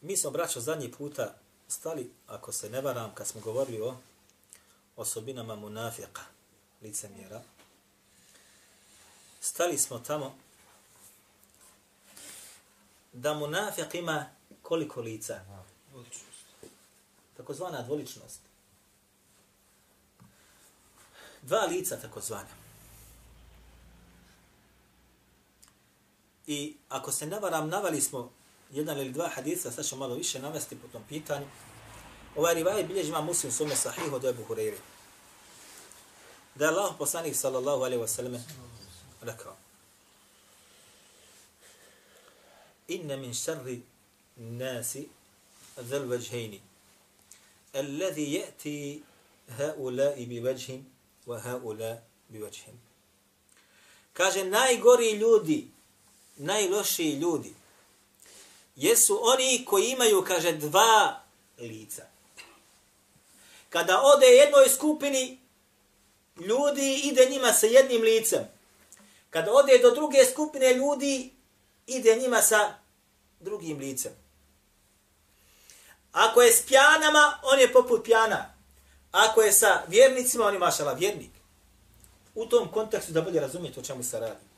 Mi smo, braćo, zadnji puta stali, ako se ne varam, kad smo govorili o osobinama munafika, licemjera. Stali smo tamo da munafik ima koliko lica? Takozvana dvoličnost. Dva lica takozvana. I ako se ne varam, navali smo jedan ili dva hadisa, sad ćemo malo više navesti po tom pitanju. Ovaj rivaj bilježi ima muslim sume sahih od Ebu Hureyri. Da je Allah poslanik sallallahu alaihi wasallam rekao Inne min šarri nasi ذل وجهين الذي يأتي هؤلاء بوجه وهؤلاء بوجه kaže najgori ljudi najlošiji ljudi jesu oni koji imaju, kaže, dva lica. Kada ode jednoj skupini ljudi, ide njima sa jednim licem. Kada ode do druge skupine ljudi, ide njima sa drugim licem. Ako je s pjanama, on je poput pjana. Ako je sa vjernicima, on je mašala vjernik. U tom kontekstu da bolje razumijete o čemu se radi.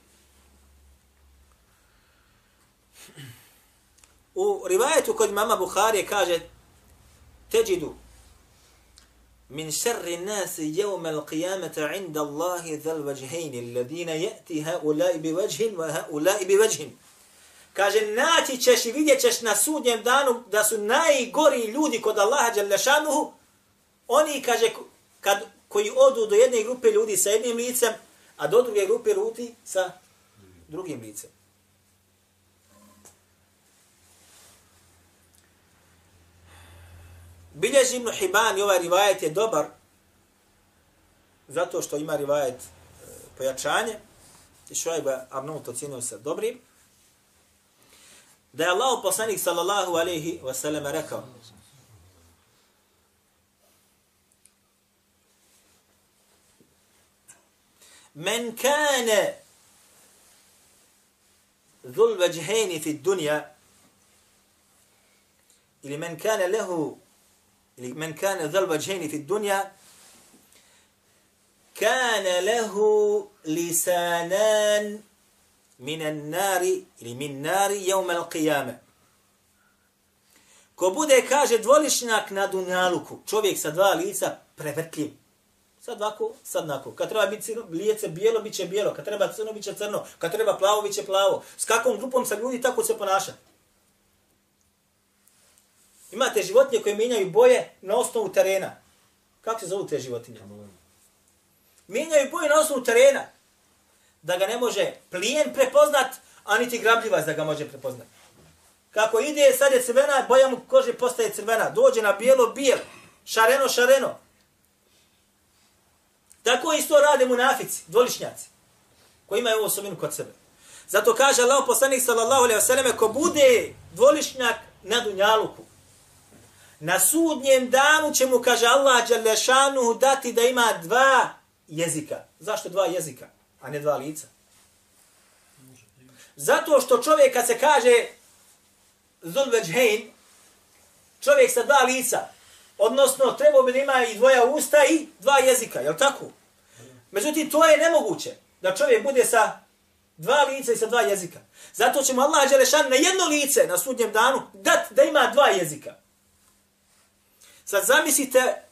U rivajetu kod mama Buharije kaže teđidu min šerri nasi jevme l'qiyamata inda Allahi dhal vajhejni alladina jeti haulai bi vajhin wa haulai bi vajhin. Kaže, naći ćeš i vidjet ćeš na sudnjem danu da su najgori ljudi kod Allaha Đalešanuhu, oni, kaže, kad, koji odu do jedne grupe ljudi sa jednim licem, a do druge grupe ljudi sa drugim licem. Bilježi Ibn Hibban i ovaj rivajet je dobar zato što ima rivajet e, pojačanje i Šuajba Arnaut ocjenio se dobrim. Da je Allah poslanik sallallahu alaihi wasallam rekao Men kane dhul vajheni fi dunja ili men kane lehu ili men kane dhalba vajheni fi dunja, kane lehu lisanan minan nari ili min nari jevme al qiyame. Ko bude, kaže, dvolišnjak na dunjaluku, čovjek sa dva lica, prevrtljiv. Sad ovako, sad nako. Kad treba biti lijece bijelo, bit će bijelo. Kad treba crno, bit će crno. Kad treba plavo, bit će plavo. S kakvom grupom sa ljudi, tako se ponaša. Imate životinje koje mijenjaju boje na osnovu terena. Kako se zovu te životinje? Mijenjaju boje na osnovu terena. Da ga ne može plijen prepoznat, a niti grabljivac da ga može prepoznat. Kako ide, sad je crvena, boja mu kože postaje crvena. Dođe na bijelo, bijel. Šareno, šareno. Tako isto rade munafici, dvolišnjaci, koji imaju ovu osobinu kod sebe. Zato kaže Allah poslanik sallallahu alejhi ve selleme ko bude dvolišnjak na dunjaluku, Na sudnjem danu će mu, kaže Allah Đalešanu, dati da ima dva jezika. Zašto dva jezika, a ne dva lica? Zato što čovjek kad se kaže Zulveđhejn, čovjek sa dva lica, odnosno trebao bi da ima i dvoja usta i dva jezika, je tako? Međutim, to je nemoguće, da čovjek bude sa dva lica i sa dva jezika. Zato će mu Allah Đalešan na jedno lice na sudnjem danu dati da ima dva jezika. Sad zamislite,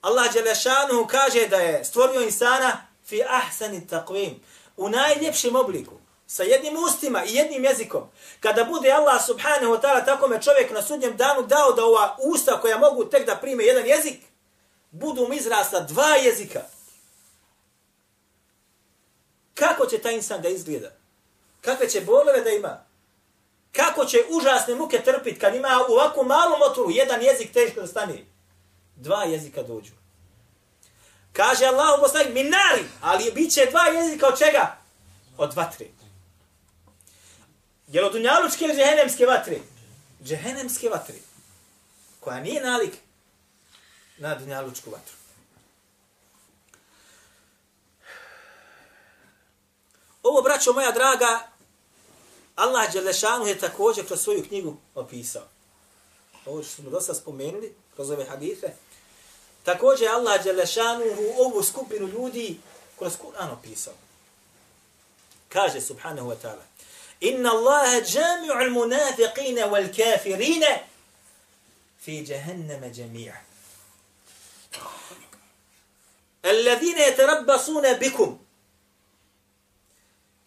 Allah Đelešanu kaže da je stvorio insana fi ahsani taqvim, u najljepšem obliku, sa jednim ustima i jednim jezikom. Kada bude Allah subhanahu wa ta'ala takome čovjek na sudnjem danu dao da ova usta koja mogu tek da prime jedan jezik, budu mu izrasla dva jezika. Kako će taj insan da izgleda? Kakve će bolove da ima? Kako će užasne muke trpiti kad ima u ovakvu malu motoru jedan jezik teško da stane. Dva jezika dođu. Kaže Allah poslanik minari, ali bit će dva jezika od čega? Od vatre. Jel od dunjalučke ili džehenemske vatre? Džehenemske vatre. Koja nije nalik na dunjalučku vatru. Ovo, braćo moja draga, Allah Đelešanu je također kroz svoju knjigu opisao. Ovo što smo dosta spomenuli, kroz ove hadise. Također Allah Đelešanu u ovu skupinu ljudi kroz Kur'an opisao. Kaže subhanahu wa ta'ala. Inna Allahe džami'u al-munafiqine wal-kafirine fi jahannama jami'a. الذين يتربصون بكم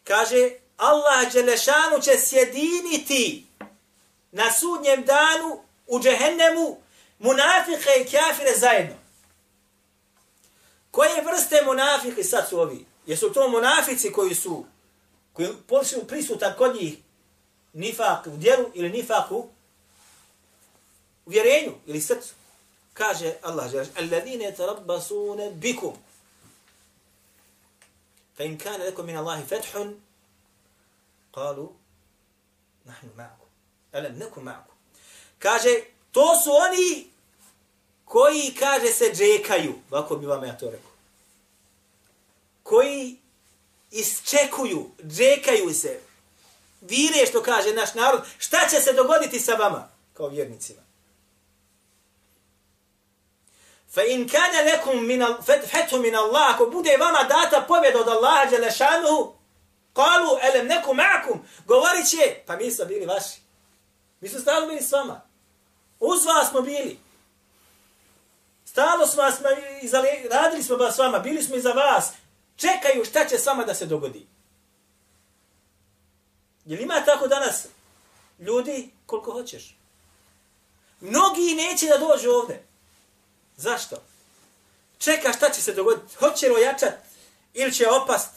kaže Allah Đelešanu će sjediniti na sudnjem danu u džehennemu munafike i kjafire zajedno. Koje vrste munafiki sad su ovi? Jesu to munafici koji su koji su prisutan kod njih nifak u djelu ili nifaku u vjerenju ili srcu? Kaže Allah Đelešanu Alladine tarabbasune bikum Fa in kana lakum min Allahi fethun Kalu, nahnu معكم Elem neku معكم Kaže, to su oni koji, kaže, se džekaju. Ovako bi vam ja to rekao. Koji isčekuju, džekaju se. Vire što kaže naš narod. Šta će se dogoditi sa vama? Kao vjernicima. Fa in kana lakum min al fatu min Allah, ako bude vama data pobjeda od Allaha qalu alam nakum ma'akum, govoriće, pa mi smo bili vaši. Mi smo stalno bili s vama. Uz vas smo bili. Stalo smo vas, radili smo s vama, bili smo iza vas. Čekaju šta će s vama da se dogodi. Jel ima tako danas ljudi koliko hoćeš? Mnogi neće da dođu ovde. Zašto? Čeka šta će se dogoditi. Hoće li ojačat ili će opast?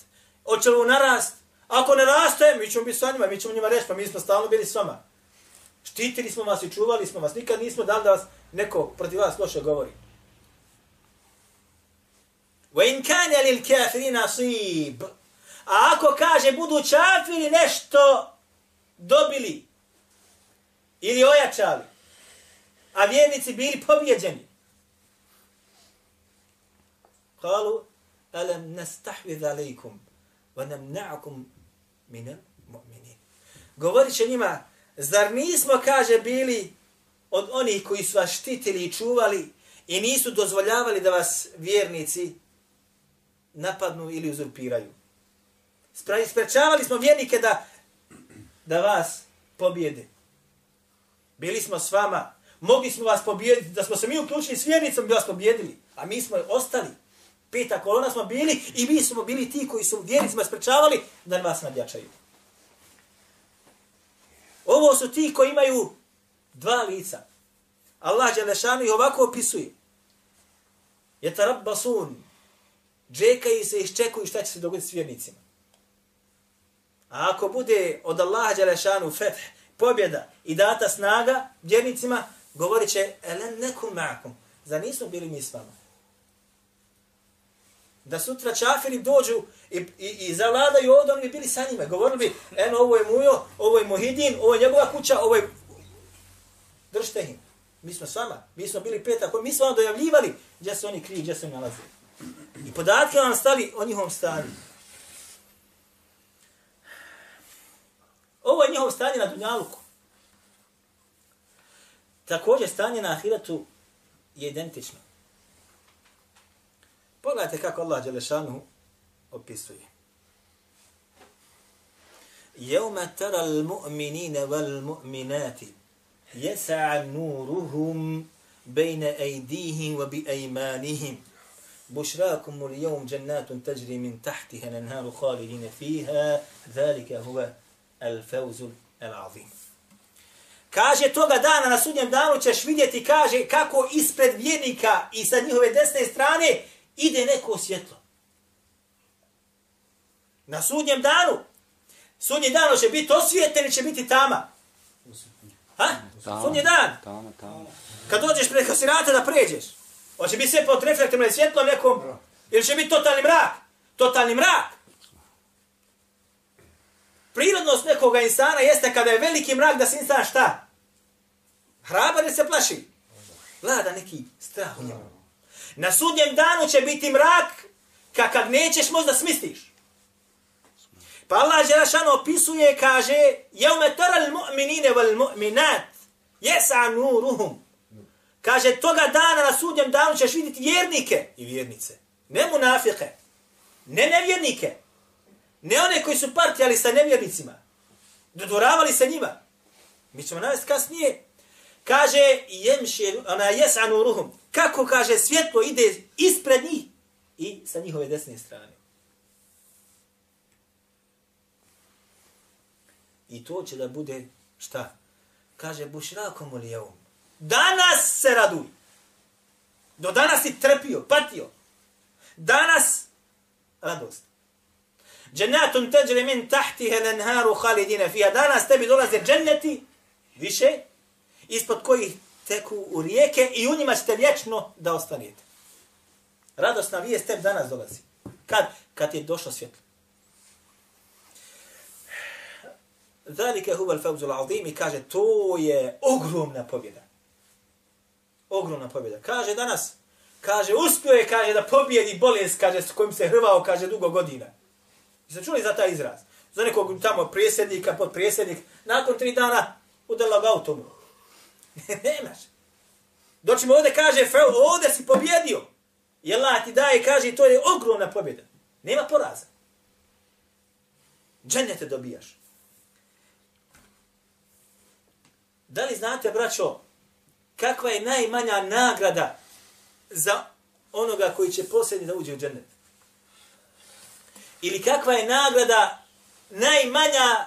Hoće li narast? Ako ne raste, mi ćemo biti sa njima, mi ćemo njima reći, pa mi smo stalno bili s vama. Štitili smo vas i čuvali smo vas. Nikad nismo dali da vas neko protiv vas loše govori. Wa in kana lil kafirin nasib. A ako kaže budu čafiri nešto dobili ili ojačali, a vjernici bili pobjeđeni, قالوا ألم نستحوذ عليكم ونمنعكم minel mu'minin. Govorit će njima, zar nismo, kaže, bili od onih koji su vas štitili i čuvali i nisu dozvoljavali da vas vjernici napadnu ili uzurpiraju. Sprečavali smo vjernike da, da vas pobjede. Bili smo s vama, mogli smo vas pobjediti, da smo se mi uključili s vjernicom, bi vas pobjedili, a mi smo ostali. Peta kolona smo bili i mi smo bili ti koji su vjernicima sprečavali da nas nadjačaju. Ovo su ti koji imaju dva lica. Allah Đelešanu ih ovako opisuje. Je tarabbasun. Džekaju se i iščekuju šta će se dogoditi s vjernicima. A ako bude od Allaha Đelešanu feth, pobjeda i data snaga vjernicima, govorit će, elen nekum ma'akum. Za nismo bili mi s vama? Da sutra čafiri dođu i, i, i zavladaju ovdje, oni bi bili sa njima. Govorili bi, eno, ovo je Mujo, ovo je Mohidin, ovo je njegova kuća, ovo je... Držite im. Mi smo s vama. Mi smo bili peta. Mi smo vam dojavljivali gdje se oni kriju, gdje se oni nalaze. I podatke vam stali o njihovom stanju. Ovo je njihovo stanje na Dunjaluku. Također stanje na Ahiratu je identično. Pogledajte kako Allah Đelešanu opisuje. Jevma tara al-mu'minine wal-mu'minati jesa'a nuruhum bejne ejdihim wa bi ejmanihim. بشراكم اليوم جنات تجري من تحتها الانهار خالدين فيها ذلك هو الفوز العظيم Kaže, toga dana, na sudnjem danu ćeš vidjeti, kaže, kako ispred vjernika i sa njihove desne strane ide neko svjetlo. Na sudnjem danu. Sudnji dan će biti osvijeten ili će biti tama. Ha? Sunji dan. Tamo, tamo. Kad dođeš preko sirata da pređeš, hoće biti sve pod reflektom ili svjetlom nekom, ili će biti totalni mrak? Totalni mrak. Prirodnost nekoga insana jeste kada je veliki mrak da se insan šta? Hrabar ili se plaši? Vlada neki strah u njemu. Na sudnjem danu će biti mrak kakav nećeš možda smisliš. Pa Allah Đerašano opisuje, kaže, jevme tara mu'minine wal-mu'minat, jesa nuruhum. Kaže, toga dana na sudnjem danu ćeš vidjeti vjernike i vjernice. Ne munafike, ne nevjernike, ne one koji su partijali sa nevjernicima, dodvoravali sa njima. Mi ćemo navesti kasnije. Kaže, jemše, ona jes'anu ruhum. Kako, kaže, svjetlo ide ispred njih i sa njihove desne strane. I to će da bude šta? Kaže, bušrakom li jevom. Danas se raduj. Do danas si trpio, patio. Danas radost. Džennatun teđri min tahtihe lenharu halidine fija. Danas tebi dolaze dženneti više ispod kojih teku u rijeke i u njima ćete vječno da ostanete. Radosna vijest tebi danas dolazi. Kad? Kad je došlo svjetlo. Zalike huval fawzul azim i kaže to je ogromna pobjeda. Ogromna pobjeda. Kaže danas, kaže uspio je, kaže da pobjedi bolest, kaže s kojim se hrvao, kaže dugo godina. Jeste čuli za taj izraz? Za nekog tamo prijesednika, podprijesednik, nakon tri dana udala ga autom. Nemaš. Doćemo ovdje, kaže, ovdje si pobjedio. I Allah ti daje, kaže, to je ogromna pobjeda. Nema poraza. Džennete dobijaš. Da li znate, braćo, kakva je najmanja nagrada za onoga koji će posljednji da uđe u džennet? Ili kakva je nagrada najmanja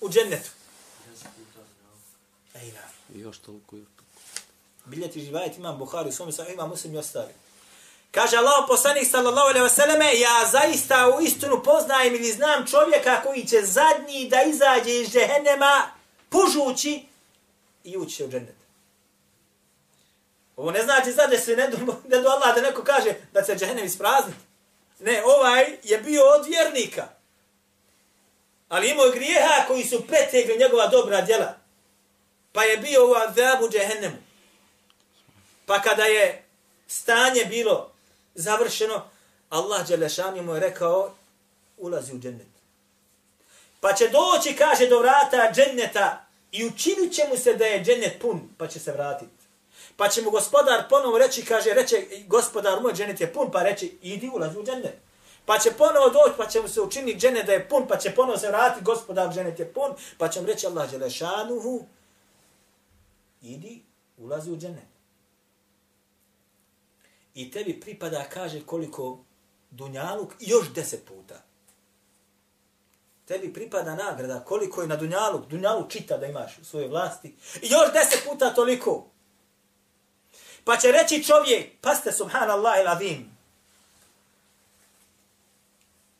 u džennetu? I još toliko, još toliko. Biljeti živajet imam Buhari, u svome sahih imam muslim i ostali. Kaže Allah poslanik sallallahu alaihi selleme, ja zaista u istinu poznajem ili znam čovjeka koji će zadnji da izađe iz džehennema pužući i ući u džennet. Ovo ne znači sad da se ne do, ne do Allah da neko kaže da će džehennem isprazni. Ne, ovaj je bio od vjernika. Ali imao grijeha koji su pretegli njegova dobra djela. Pa je bio u azabu džehennemu. Pa kada je stanje bilo završeno, Allah Đelešan mu je rekao, ulazi u džennet. Pa će doći, kaže, do vrata dženneta i učinit će mu se da je džennet pun, pa će se vratiti. Pa će mu gospodar ponovo reći, kaže, reče, gospodar, moj džennet je pun, pa reći, idi, ulazi u džennet. Pa će ponovo doći, pa će mu se učiniti džennet da je pun, pa će ponovo se vratiti, gospodar, džennet je pun, pa će mu reći, Allah Đelešanuhu, idi, ulazi u džennet. I tebi pripada, kaže, koliko dunjaluk, još deset puta. Tebi pripada nagrada koliko je na dunjaluk, dunjaluk čita da imaš u svojoj vlasti. I još deset puta toliko. Pa će reći čovjek, paste subhanallah il azim,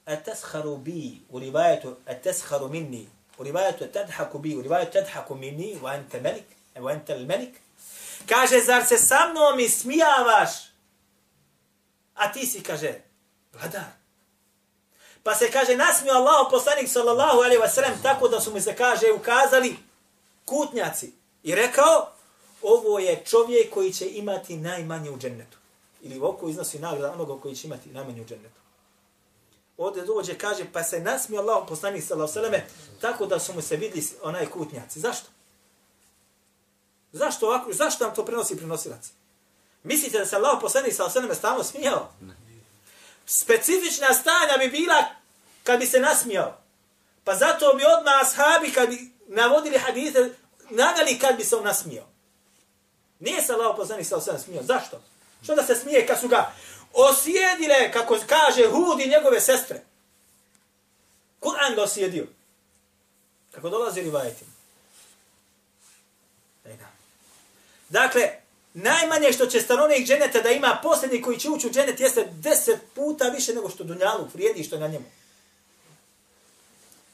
etesharu bi, u rivajetu etesharu minni, u rivajetu tadhaku bi, u rivajetu tadhaku minni, wa ente melik, Evo entel melik, kaže, zar se sa mnom ismijavaš, a ti si, kaže, vladar. Pa se kaže, nasmio Allah, poslanik sallallahu alaihi wa sallam, tako da su mu se, kaže, ukazali kutnjaci. I rekao, ovo je čovjek koji će imati najmanje u džennetu. Ili oko iznosi nagrada onoga koji će imati najmanje u džennetu. Ovdje dođe, kaže, pa se nasmio Allah, poslanik sallallahu alaihi wa sallam, tako da su mu se vidli onaj kutnjaci. Zašto? Zašto ovako? Zašto nam to prenosi prenosilac? Mislite da se Allah poslanik wa sallam stalno smijao? Specifična stanja bi bila kad bi se nasmijao. Pa zato bi odmah ashabi kad bi navodili hadite, naveli kad bi se on nasmijao. Nije se Allah poslanik sa osam smijao. Zašto? Što da se smije kad su ga osjedile, kako kaže Hud i njegove sestre. Kur'an ga osjedio. Kako dolazi rivajetim. Dakle, Najmanje što će stanovnik dženeta da ima posljednji koji će ući u dženet jeste deset puta više nego što dunjalu vrijedi što na njemu.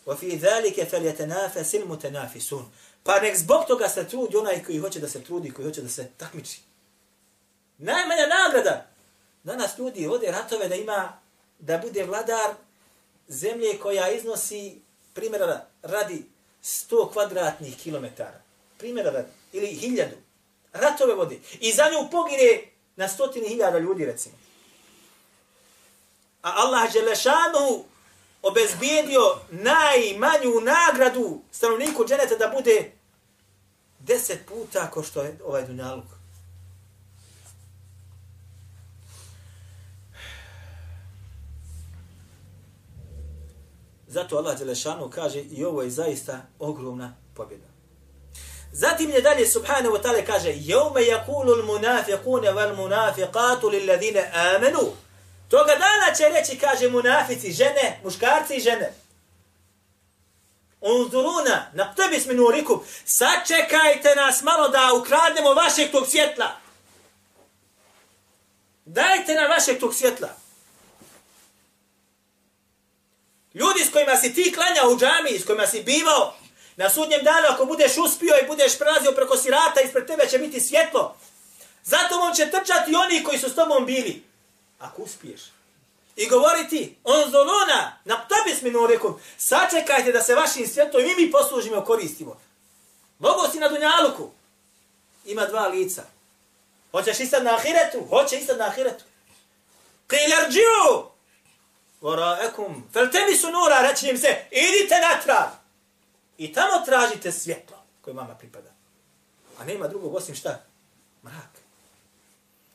وفي ذلك فليتنافس المتنافسون Pa nek zbog toga se trudi onaj koji hoće da se trudi, koji hoće da se takmiči. Najmanja nagrada. Danas ljudi vode ratove da ima, da bude vladar zemlje koja iznosi, primjera radi 100 kvadratnih kilometara. Primjera radi. Ili hiljadu. Ratove vodi. I za nju pogine na stotini hiljada ljudi, recimo. A Allah Đelešanu obezbijedio najmanju nagradu stanovniku dženeta da bude deset puta ko što je ovaj dunjaluk. Zato Allah Đelešanu kaže i ovo je zaista ogromna pobjeda. Zatim je dalje subhanahu wa ta'ala kaže Jevme jakulu l-munafiqune wal-munafiqatu lilladine amenu Toga dana će reći, kaže munafici, žene, muškarci i žene. Unzuruna, na tebi smo nurikum, sačekajte nas malo da ukradnemo vašeg tog svjetla. Dajte nam vašeg tog svjetla. Ljudi s kojima si ti klanja u džami, s kojima si bivao, na sudnjem danu ako budeš uspio i budeš prelazio preko sirata, ispred tebe će biti svjetlo. Zato on će trčati oni koji su s tobom bili ako uspiješ. I govoriti, on zolona, na tebi s minurikom, sačekajte da se vašim svjetom i mi poslužimo, koristimo. Mogu si na dunjaluku. Ima dva lica. Hoćeš istad na ahiretu? Hoće istad na ahiretu. Qilerđiju! Varaekum. Fel tebi su nura, reći im se, idite natrag. I tamo tražite svjetlo koje mama pripada. A nema drugog osim šta? Mrak.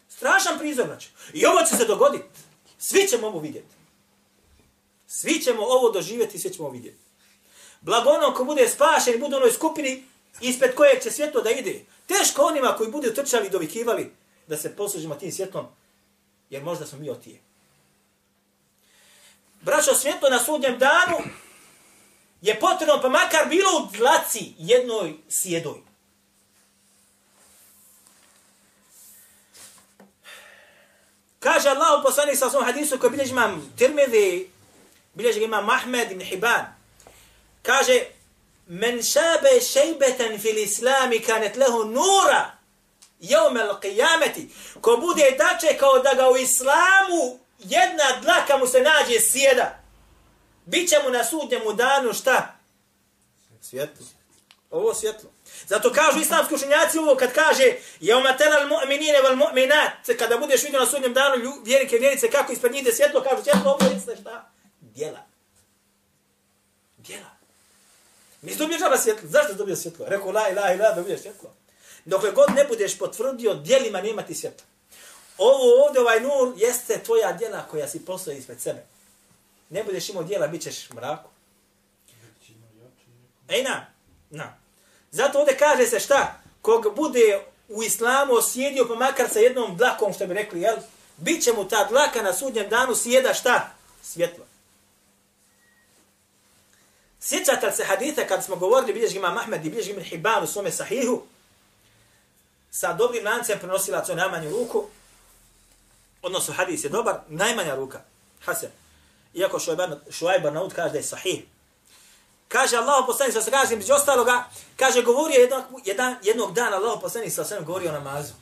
Strašan prizor, znači. I ovo će se dogoditi. Svi ćemo ovo vidjeti. Svi ćemo ovo doživjeti, i svi ćemo vidjeti. Blago onom ko bude spašen i bude u onoj skupini ispred kojeg će svjetlo da ide. Teško onima koji budu trčali i dovikivali da se poslužimo tim svjetlom, jer možda smo mi otije. Braćo, svjetlo na sudnjem danu je potrebno, pa makar bilo u dlaci jednoj sjedoj. Kaže Allah u poslanih sa svom hadisu koji bilježi imam Tirmidhi, bilježi imam Mahmed ibn Hiban. Kaže, men šabe šejbeten fil islami kanet lehu nura jevme al. Ko bude dače kao da ga u islamu jedna dlaka mu se nađe sjeda. Biće mu na sudnjemu danu šta? Svjetlo. Ovo svjetlo. Zato kažu islamski učenjaci ovo kad kaže je umatera al mu'minine wal mu'minat kada budeš vidio na sudnjem danu vjernike vjernice kako ispred njih svjetlo kažu svjetlo ovo je šta? Djela. Djela. Nisi dobio džaba svjetlo. Zašto dobio svjetlo? Rekao la ilaha ila dobio svjetlo. Dokle god ne budeš potvrdio djelima nema ti svjetlo. Ovo ovdje ovaj nur jeste tvoja djela koja si postoji ispred sebe. Ne budeš imao dijela, bit ćeš mraku. Ej na, na. Zato ovdje kaže se šta? Kog bude u islamu osjedio pa makar sa jednom dlakom, što bi rekli, jel? Biće mu ta dlaka na sudnjem danu sjeda šta? Svjetlo. Sjećate se haditha kad smo govorili, bilješ imam Ahmed i bilješ imam Hibban u svome sahihu, sa dobrim lancem prenosila to najmanju ruku, odnosno hadis je dobar, najmanja ruka, Hasan. Iako Šuajbar Naud kaže da je sahih, Kaže Allah poslanik sa se kaže, među ostaloga, kaže, govorio jednog, jedan, jednog dana Allah poslanik sa svem govorio o namazu.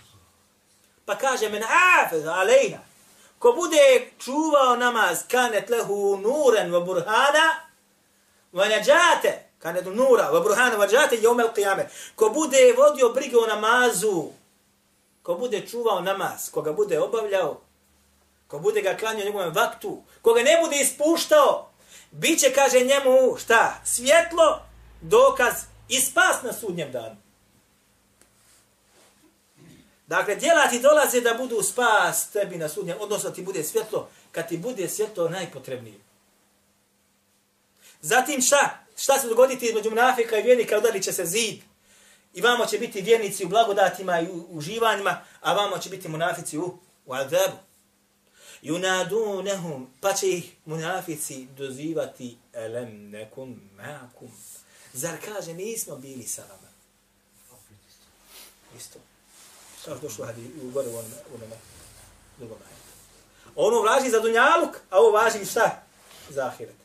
Pa kaže, men afez alejna, ko bude čuvao namaz, kanet lehu nuren wa burhana, wa neđate, kanet nura, wa burhana, wa neđate, jomel qiyame. Ko bude vodio brige o namazu, ko bude čuvao namaz, koga bude obavljao, ko bude ga klanio njegovom vaktu, ko ga ne bude ispuštao, Biće, kaže njemu, šta? Svjetlo, dokaz i spas na sudnjem danu. Dakle, djela ti dolaze da budu spas tebi na sudnjem, odnosno ti bude svjetlo, kad ti bude svjetlo najpotrebnije. Zatim šta? Šta se dogoditi između munafika i vjernika, udarit će se zid. I vamo će biti vjernici u blagodatima i u uživanjima, a vamo će biti munafici u, u azabu yunadunahum pa će ih munafici dozivati elem nekum ma'akum. Zar kaže nismo bili sa vama? Isto. Kao došlo hadi u gore u onome drugom ono važi za dunjaluk a ovo važi šta za ahiret.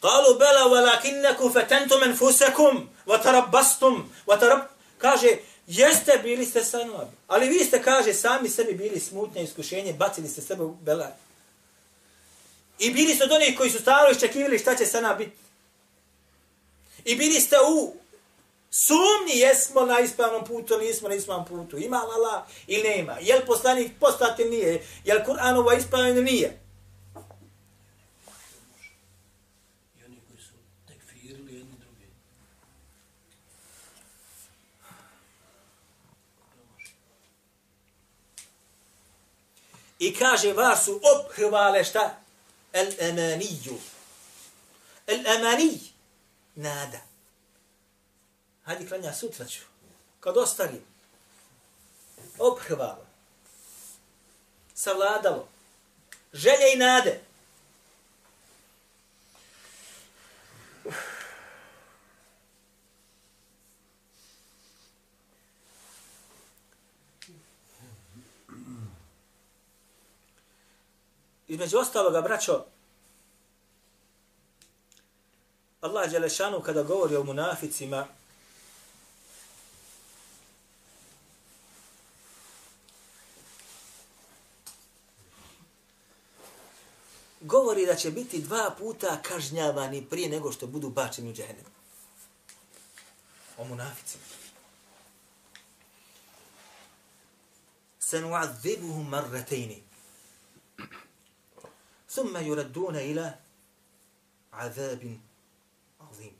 Kalu bela walakinnakum fatantum anfusakum vatarabastum, vatarab... kaže jeste bili ste sanovi, ali vi ste kaže sami sebi bili smutnje iskušenje bacili ste sebe u belaj. i bili ste od onih koji su stalo iščekivali šta će sana biti. I bili ste u sumnji jesmo na ispravnom putu nismo na ispravnom putu. Ima lala ili nema? Jel poslanik postati nije? Jel Kur'an ovaj ovo ili nije I oni koji su tekfirili jedni drugi. I kaže, vas su ophrvale šta? El emaniju. El emanij. Nada. Hajde klanja sutra ću. Kad ostarim. Ophrvalo. Savladalo. Želje i nade. Između ostaloga, braćo, Allah Đelešanu kada govori o munaficima, govori da će biti dva puta kažnjavani prije nego što budu bačeni u džehennem. O munaficima. Sanu'adhibuhum marratejni. ثم يردون إلى عذاب عظيم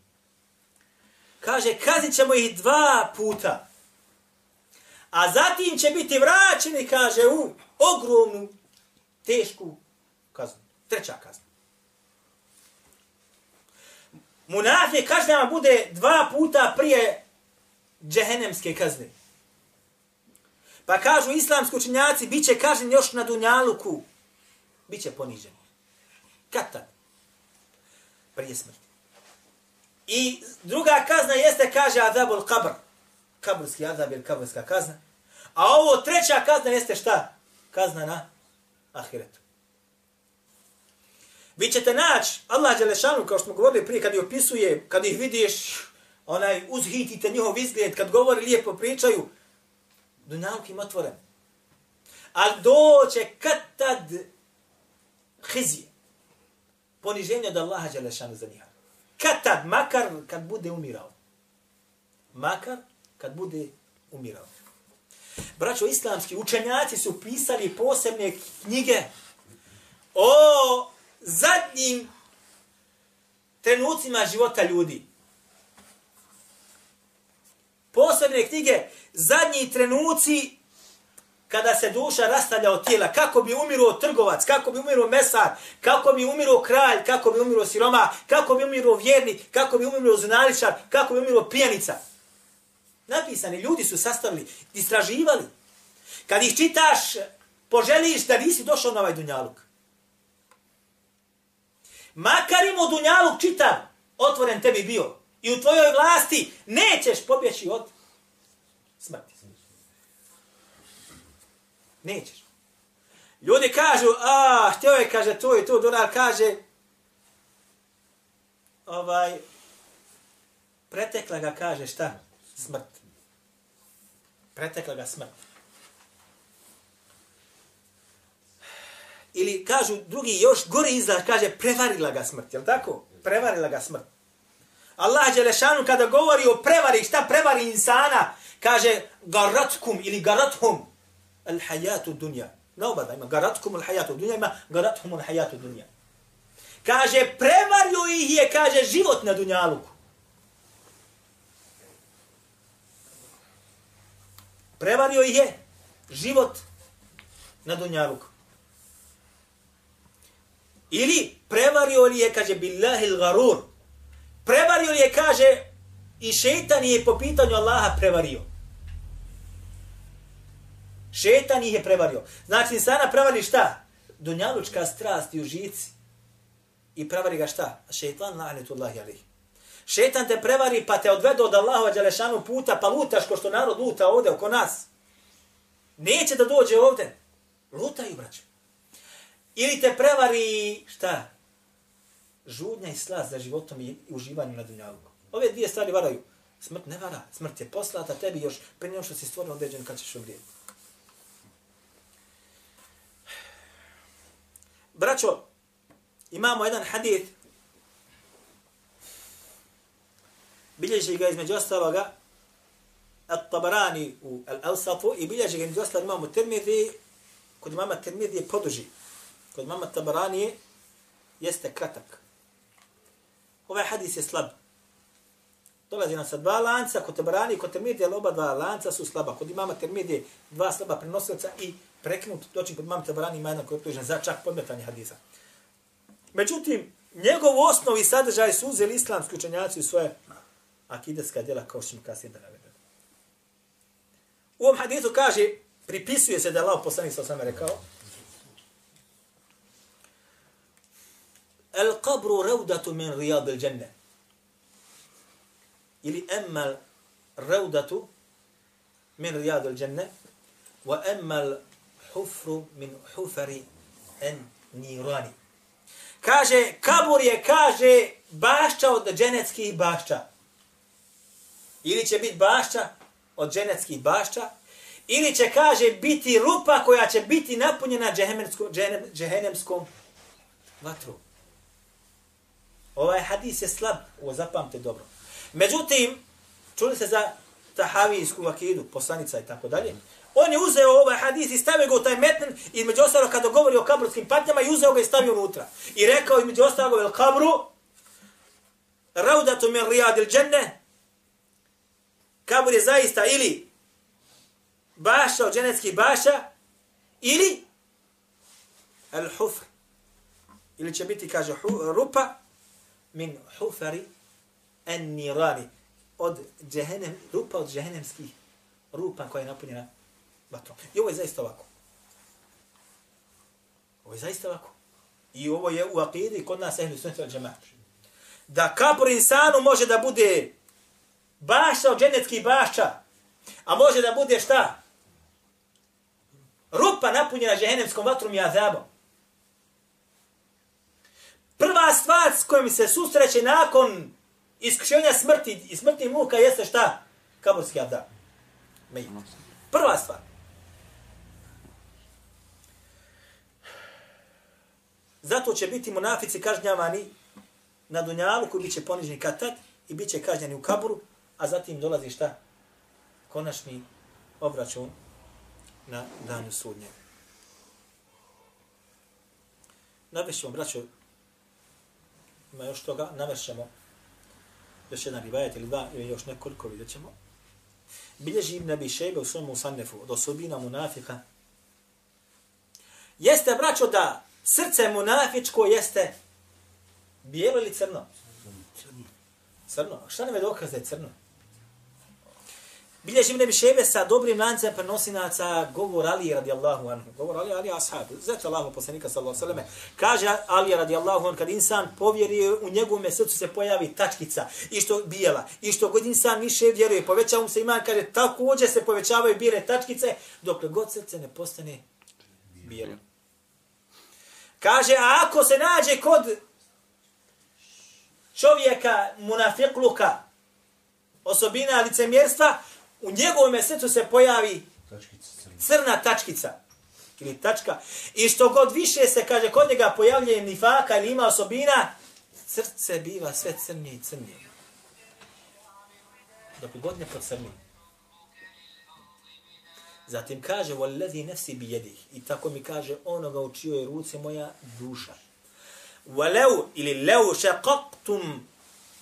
kaže kaznit ćemo ih dva puta a zatim će biti vraćeni kaže u ogromnu tešku kaznu treća kazna munafije kažnjama bude dva puta prije džehenemske kazne pa kažu islamski učinjaci bit će kažnjen još na dunjaluku bit će ponižen Kad? Prije smrti. I druga kazna jeste, kaže, adabul kabr. Kaburski adab ili kaburska kazna. A ovo treća kazna jeste šta? Kazna na ahiretu. Vi ćete naći, Allah Đelešanu, kao što smo govorili prije, kad ih opisuje, kad ih vidiš, onaj, uzhitite njihov izgled, kad govori lijepo pričaju, dunjavk im otvoren. Ali doće kad tad hizije poniženje od Allaha Đelešanu za njih. Kad tad, makar kad bude umirao. Makar kad bude umirao. Braćo, islamski učenjaci su pisali posebne knjige o zadnjim trenucima života ljudi. Posebne knjige, zadnji trenuci kada se duša rastavlja od tijela, kako bi umiruo trgovac, kako bi umiruo mesar, kako bi umiruo kralj, kako bi umiruo siroma, kako bi umiruo vjernik, kako bi umiruo zunaličar, kako bi umiruo pijanica. Napisani ljudi su sastavili, istraživali. Kad ih čitaš, poželiš da nisi došao na ovaj dunjaluk. Makar imao dunjaluk čitav, otvoren tebi bio. I u tvojoj vlasti nećeš pobjeći od smrti. Nećeš. Ljudi kažu, a, htio je, kaže, to i to, donar kaže, ovaj, pretekla ga, kaže, šta? Smrt. Pretekla ga smrt. Ili kažu drugi, još gori izraz, kaže, prevarila ga smrt, jel tako? Prevarila ga smrt. Allah Đelešanu kada govori o prevari, šta prevari insana, kaže, garatkum ili garathum, al-hayatu dunja. Na oba ima garatkum al-hayatu dunja, ima garathum al-hayatu dunja. Kaže, prevario ih je, kaže, život na dunjaluku. Prevario ih je život na dunjaluku. Ili prevario li je, kaže, billahil garur. Prevario li je, kaže, i šeitan je po pitanju Allaha prevario. Šetan ih je prevario. Znači, insana prevari šta? Dunjalučka strast i užici. I prevari ga šta? Šetan la'anetullahi alih. Šetan te prevari pa te odvede od Allahova Đelešanu puta pa lutaš ko što narod luta ovde oko nas. Neće da dođe ovde. Lutaju, braću. Ili te prevari šta? žudnja i slast za životom i uživanjem na dunjaluku. Ove dvije stvari varaju. Smrt ne vara, smrt je poslata tebi još prije nego što si stvoren određen kad ćeš umrijeti. Braćo, imamo jedan hadith, bilježi ga između ostaloga, At-Tabarani u Al-Awsatu i bilježi ga između ostaloga imamo Tirmidhi, kod imama Tirmidhi je poduži, kod imama Tabarani jeste kratak. Ovaj hadis je slab. Dolazi nam sa dva lanca, kod Tabarani i kod Tirmidhi, ali oba dva lanca su slaba. Kod imama Tirmidhi dva slaba prenosilca i prekinut, doći kod mamta Barani ima jedan koji je optužen za čak podmetanje hadisa. Međutim, njegov osnov i sadržaj su uzeli islamski učenjaci u svoje akideska djela kao što ćemo kasnije da navedemo. U ovom hadisu kaže, pripisuje se da je Allah poslanik sa osama rekao, El qabru raudatu min rijad il dženne. Ili emmal raudatu min rijad il dženne, wa emmal hufru min hufari en nirani. Kaže, kabur je, kaže, bašća od dženeckih bašća. Ili će biti bašća od dženeckih bašća, ili će, kaže, biti rupa koja će biti napunjena džehennemskom, džehennemskom vatru. Ovaj hadis je slab, ovo zapamte dobro. Međutim, čuli se za tahavijsku akidu, poslanica i tako dalje, on je uzeo ovaj hadis i stavio ga u taj metn, između ostalo kada govori o kaburskim patnjama, i uzeo ga i stavio unutra. I rekao između ostalo el kabru, raudatu min rijadil dženne, kabur je zaista ili baša od dženeckih baša, ili el hufr, ili će biti, kaže, hu, rupa min hufari en nirani, od džehenem, rupa od džehenemskih rupa koja je napunjena vatrom. I ovo je zaista ovako. Ovo je zaista ovako. I ovo je u akidi kod nas ehli sunnet al džemaat. Da kapur insanu može da bude baša od dženeckih baša, a može da bude šta? Rupa napunjena džehennemskom vatrom i azabom. Prva stvar s kojom se susreće nakon iskušenja smrti i smrti muka jeste šta? Kaburski abdab. Prva stvar. Zato će biti munafici kažnjavani na dunjalu koji biće poniženi katad i bit će kažnjeni u kaburu, a zatim dolazi šta? Konačni obračun na danu sudnje. Navešćemo, braćo, ima još toga, navešćemo još jedan rivajet ili dva, ili još nekoliko, vidjet ćemo. Bilježi Ibn Abi Šebe u svom musannefu od osobina munafika. Jeste, braćo, da srce munafičko jeste bijelo ili crno? Crno. Crno. Šta nam je dokaz da je crno? Bilježi mi ne biševe sa dobrim lancem prenosinaca govor Ali radijallahu anhu. Govor Ali, Ali ashab. Zato Allahu poslanika sallallahu sallam. Kaže Ali radijallahu anhu, kad insan povjeri u njegovom srcu se pojavi tačkica i što bijela. I što god insan više vjeruje, povećava mu se iman, kaže također se povećavaju bijele tačkice, dok god srce ne postane bijelo. Kaže, a ako se nađe kod čovjeka munafikluka, osobina licemjerstva, u njegovom srcu se pojavi crna tačkica ili tačka. I što god više se, kaže, kod njega pojavljuje nifaka ili ima osobina, srce biva sve crnije i crnije. Dok god ne pocrni. Zatim kaže, وَالَّذِي نَفْسِ بِيَدِهِ I tako mi kaže, onoga u čijoj ruci moja duša. وَلَوْ ili لَوْ شَقَقْتُمْ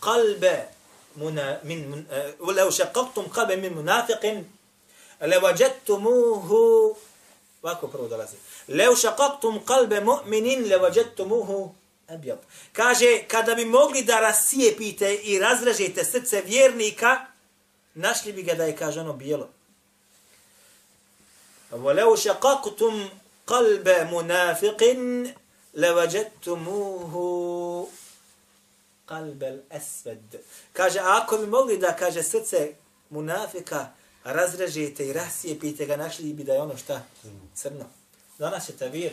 قَلْبَ منا من, من ولو شققتم قلب من منافق لوجدتموه واكو برو دلازي لو شققتم قلب مؤمن لوجدتموه abjad. Kaže, kada bi mogli da rasijepite i razrežete srce vjernika, našli bi ga da je, kaže, ono bijelo. وَلَوْ شَقَقْتُمْ قَلْبَ مُنَافِقٍ لَوَجَدْتُمُوهُ qalbel aswad. Kaže, ako bi mogli da, kaže, srce munafika razrežete i rasijepite ga, našli bi da je ono šta? Crno. Danas je ta vir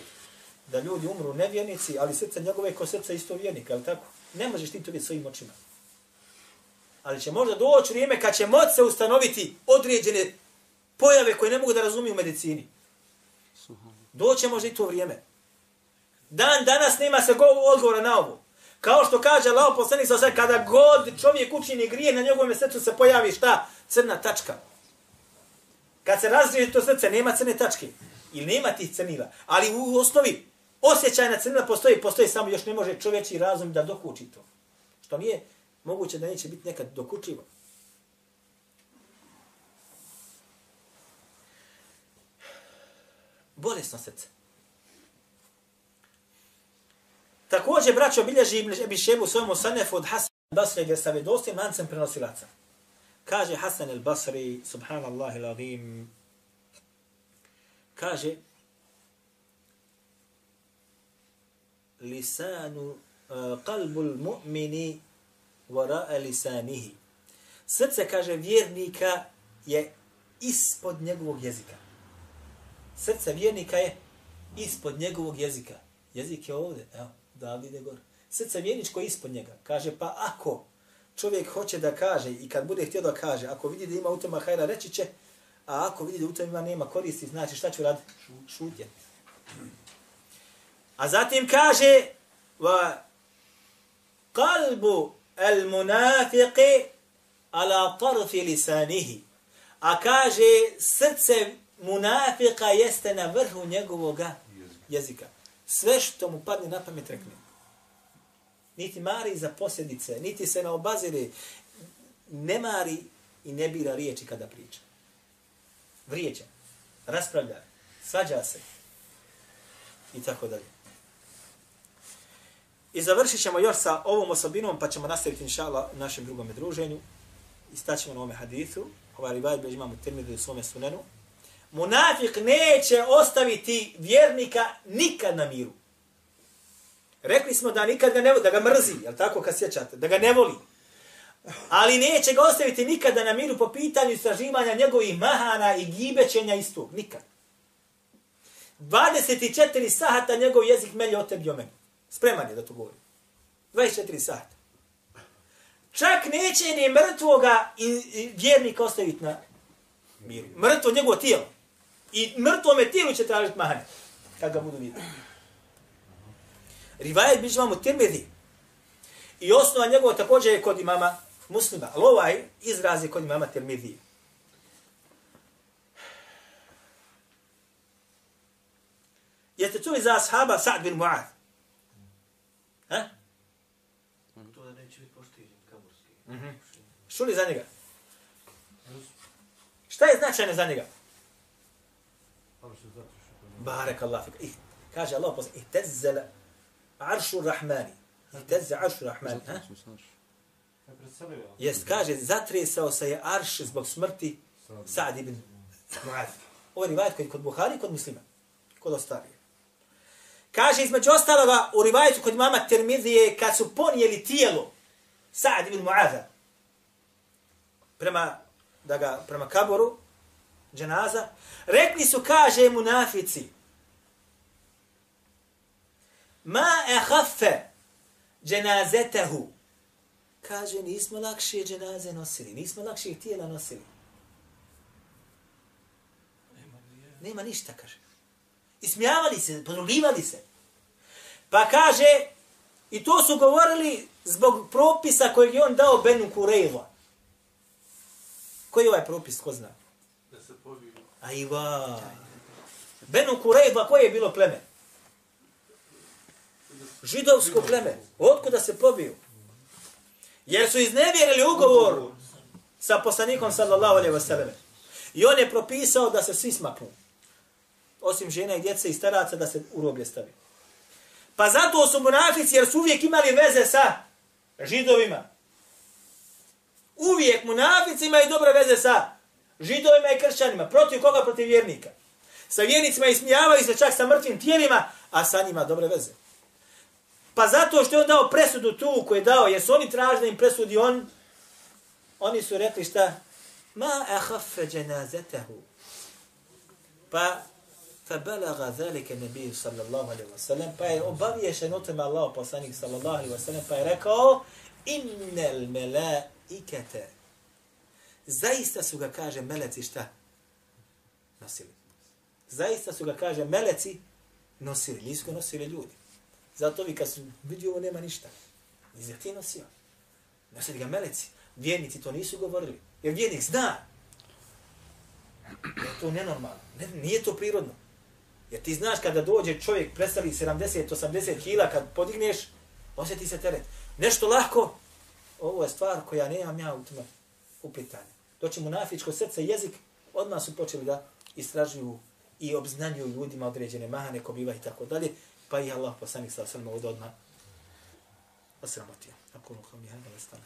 da ljudi umru nevjernici, ali srce njegove ko srce isto vjernika, ali tako? Ne možeš ti to vidjeti svojim očima. Ali će možda doći vrijeme kad će moći se ustanoviti određene pojave koje ne mogu da razumiju u medicini. Doće možda i to vrijeme. Dan danas nema se go odgovora na ovo. Kao što kaže Allah poslanik sa sve, kada god čovjek učini grije, na njegovom srcu se pojavi šta? Crna tačka. Kad se razrije to srce, nema crne tačke. Ili nema tih crnila. Ali u osnovi, osjećajna crnila postoji, postoji samo još ne može čovječi razum da dokuči to. Što nije moguće da neće biti nekad dokučivo. Bolesno srce. Također, braćo, bilježi Ibn Šebu svojom Osanefu od Hasan Basri gdje sa dosti lancem prenosilaca. Kaže Hasan el Basri, subhanallah il azim, kaže, lisanu, uh, qalbul mu'mini vara'a lisanihi. Srce, kaže, vjernika je ispod njegovog jezika. Srce vjernika je ispod njegovog jezika. Jezik je ovdje, evo da ide gore. Srce vjerničko je ispod njega. Kaže, pa ako čovjek hoće da kaže i kad bude htio da kaže, ako vidi da ima u tome hajra, reći će, a ako vidi da u tome ima nema koristi, znači šta ću raditi? Šutje. A zatim kaže, va kalbu al munafiqi ala tarfi lisanihi. A kaže, srce munafika jeste na vrhu njegovog jezika sve što mu padne na pamet rekne. Niti mari za posljedice, niti se ne obazire, ne mari i ne bira riječi kada priča. Vrijeđa, raspravlja, svađa se i tako dalje. I završit ćemo još sa ovom osobinom, pa ćemo nastaviti inša Allah našem drugom druženju. I staćemo na ovome hadithu. Ovaj rivaj bilježi imamo terminu u svome sunenu munafik neće ostaviti vjernika nikad na miru. Rekli smo da nikad ga ne da ga mrzi, jel tako kad sjećate, da ga ne voli. Ali neće ga ostaviti nikada na miru po pitanju istraživanja njegovih mahana i gibećenja istog. Nikad. 24 sahata njegov jezik melje o tebi o meni. Spreman je da to govori. 24 sahata. Čak neće ni mrtvoga i vjernika ostaviti na miru. Mrtvo njegovo tijelo. I mrtvome tijelu će tražiti mahane. Kad ga budu vidjeti. Rivajet biće imamo tirmidhi. I osnova njegova također je kod imama muslima. Ali ovaj izraz je kod imama tirmidhi. Jeste čuli za ashaba Sa'd bin Mu'ad? Ha? To da neće biti poštiđen, kaburski. Mm -hmm. Čuli za njega? Šta je značajno za njega? Barek Allah fik. Ih, kaže Allah posle, ihtezzel aršu rahmani. Ihtezzel aršu rahmani. Ha? Jest, kaže, zatresao se je arš zbog smrti Sa'd ibn Mu'ad. Ovo je rivajet koji kod Buhari kod muslima. Kod ostalije. Kaže, između ostaloga, u rivajetu kod mama Termidije, kad su ponijeli tijelo Sa'd ibn Mu'adha prema, da ga, prema kaboru, dženaza, rekli su, kaže munafici, ma e haffe dženazetehu, kaže, nismo lakše dženaze nosili, nismo lakše tijela nosili. Nema ništa, kaže. Ismijavali se, podrugivali se. Pa kaže, i to su govorili zbog propisa kojeg je on dao Benu Kurejva. Koji je ovaj propis, ko zna? Ajva. Benu Kurejba, koje je bilo pleme? Židovsko pleme. Otkuda se pobiju? Jer su iznevjerili ugovor sa poslanikom sallallahu alaihi wasallam. I on je propisao da se svi smaknu. Osim žena i djece i staraca da se u roblje stavi. Pa zato su munafici jer su uvijek imali veze sa židovima. Uvijek munafici imaju dobre veze sa židovima i kršćanima. Protiv koga? Protiv vjernika. Sa vjernicima ismijavaju se čak sa mrtvim tijelima, a sa njima dobre veze. Pa zato što je on dao presudu tu koju je dao, jer su oni tražili im presudi on, oni su rekli šta? Ma ahaffe dženazetehu. Pa, فبلغ ذلك النبي صلى الله عليه وسلم pa je obaviješen o tome Allah poslanik sallallahu alaihi wasallam pa je rekao innal malaikata zaista su ga kaže meleci šta? Nosili. Zaista su ga kaže meleci nosili. Nisu ga nosili ljudi. Zato vi kad su vidio ovo nema ništa. Ni ti nosio nosili ga meleci. Vjernici to nisu govorili. Jer vjernik zna je to nenormalno. Ne, nije to prirodno. Jer ti znaš kada dođe čovjek predstavi 70-80 kila, kad podigneš, osjeti se teret. Nešto lako, ovo je stvar koja nemam ja u tome uplitanje. Doći mu nafičko srce, jezik, odmah su počeli da istražuju i obznanjuju ljudima određene mahane, ko biva i tako dalje, pa i Allah poslanik sa osrma od odmah osramotio. Ako ono kao mi hada, stane,